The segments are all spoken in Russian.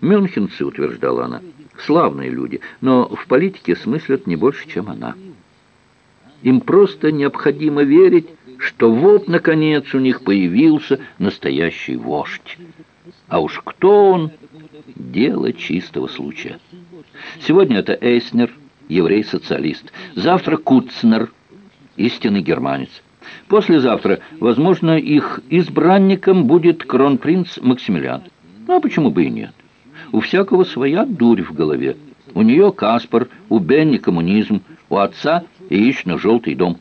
Мюнхенцы, утверждала она, славные люди, но в политике смыслят не больше, чем она. Им просто необходимо верить, что вот, наконец, у них появился настоящий вождь. А уж кто он? Дело чистого случая. Сегодня это Эйснер, еврей-социалист. Завтра Куцнер, истинный германец. Послезавтра, возможно, их избранником будет кронпринц Максимилиан. Ну, а почему бы и нет? У всякого своя дурь в голове. У нее Каспар, у Бенни коммунизм, у отца яично-желтый дом.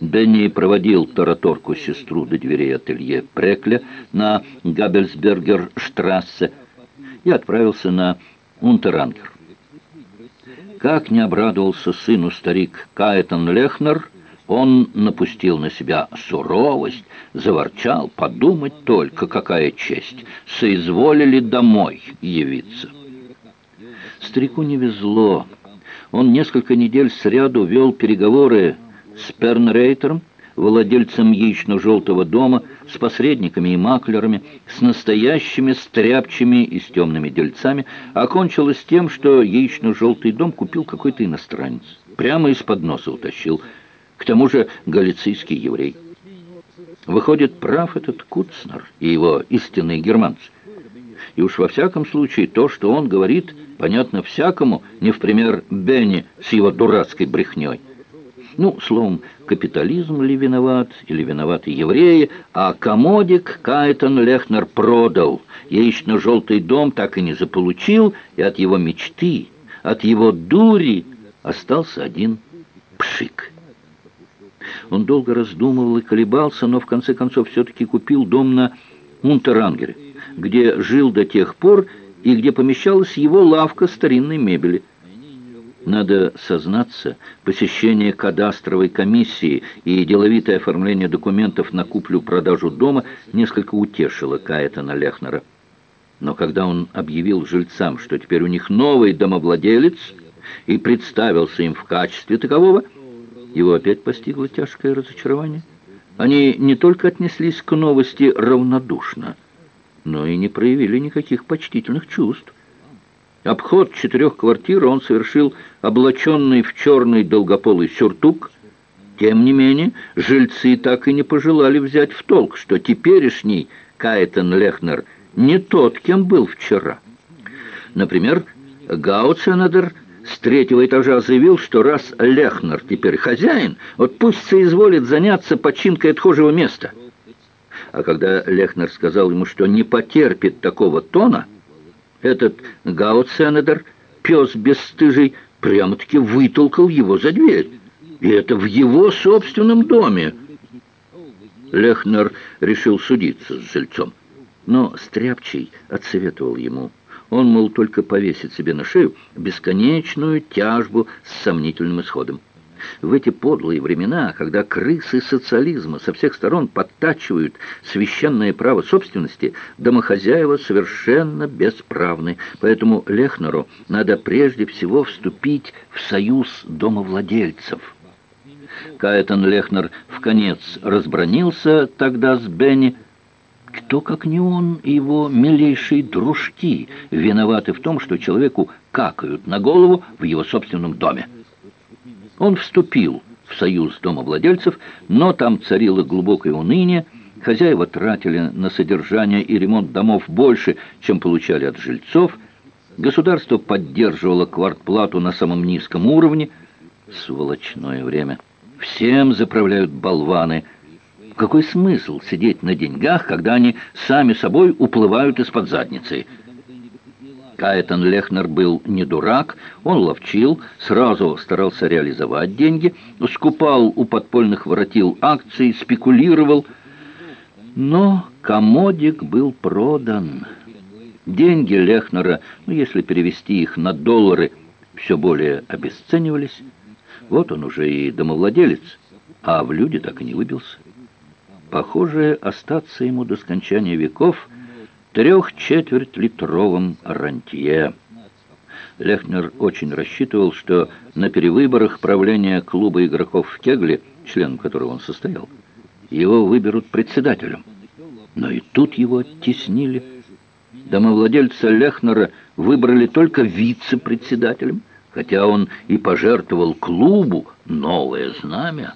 Бенни проводил тараторку сестру до дверей ателье Прекля на Габельсбергер-штрассе и отправился на Унтерангер. Как не обрадовался сыну старик Каэтон Лехнер, он напустил на себя суровость, заворчал, подумать только, какая честь, соизволили домой явиться. Старику не везло. Он несколько недель сряду вел переговоры с Пернрейтером, владельцем яично-желтого дома, с посредниками и маклерами, с настоящими стряпчими и с темными дельцами, окончилось тем, что яично-желтый дом купил какой-то иностранец. Прямо из-под носа утащил. К тому же галицийский еврей. Выходит, прав этот Куцнер и его истинные германцы. И уж во всяком случае то, что он говорит, понятно всякому, не в пример Бенни с его дурацкой брехней. Ну, словом, капитализм ли виноват, или виноваты евреи, а комодик Кайтон Лехнер продал. Яично-желтый дом так и не заполучил, и от его мечты, от его дури остался один пшик. Он долго раздумывал и колебался, но в конце концов все-таки купил дом на Унтерангере, где жил до тех пор и где помещалась его лавка старинной мебели – надо сознаться, посещение кадастровой комиссии и деловитое оформление документов на куплю-продажу дома несколько утешило Каэтана Лехнера. Но когда он объявил жильцам, что теперь у них новый домовладелец, и представился им в качестве такового, его опять постигло тяжкое разочарование. Они не только отнеслись к новости равнодушно, но и не проявили никаких почтительных чувств. Обход четырех квартир он совершил облаченный в черный долгополый сюртук. Тем не менее, жильцы так и не пожелали взять в толк, что теперешний Каэтон Лехнер не тот, кем был вчера. Например, Гауценадер с третьего этажа заявил, что раз Лехнер теперь хозяин, вот пусть соизволит заняться починкой отхожего места. А когда Лехнер сказал ему, что не потерпит такого тона, этот Гаут-Сенедер, пес бесстыжий, прямо-таки вытолкал его за дверь. И это в его собственном доме. Лехнер решил судиться с жильцом. Но Стряпчий отсоветовал ему. Он, мол, только повесит себе на шею бесконечную тяжбу с сомнительным исходом. В эти подлые времена, когда крысы социализма со всех сторон подтачивают священное право собственности, домохозяева совершенно бесправны. Поэтому Лехнеру надо прежде всего вступить в союз домовладельцев. Каэтан Лехнер в конец разбронился тогда с Бенни, кто, как не он и его милейшие дружки, виноваты в том, что человеку какают на голову в его собственном доме? Он вступил в союз домовладельцев, но там царило глубокое уныние, хозяева тратили на содержание и ремонт домов больше, чем получали от жильцов, государство поддерживало квартплату на самом низком уровне, сволочное время. Всем заправляют болваны. Какой смысл сидеть на деньгах, когда они сами собой уплывают из-под задницы? Кайтон Лехнер был не дурак, он ловчил, сразу старался реализовать деньги, скупал у подпольных воротил акции, спекулировал. Но комодик был продан. Деньги Лехнера, ну, если перевести их на доллары, все более обесценивались. Вот он уже и домовладелец, а в люди так и не выбился. Похоже, остаться ему до скончания веков – трех-четверть-литровом рантье. Лехнер очень рассчитывал, что на перевыборах правления клуба игроков в Кегле, членом которого он состоял, его выберут председателем. Но и тут его оттеснили. Домовладельца Лехнера выбрали только вице-председателем, хотя он и пожертвовал клубу новое знамя.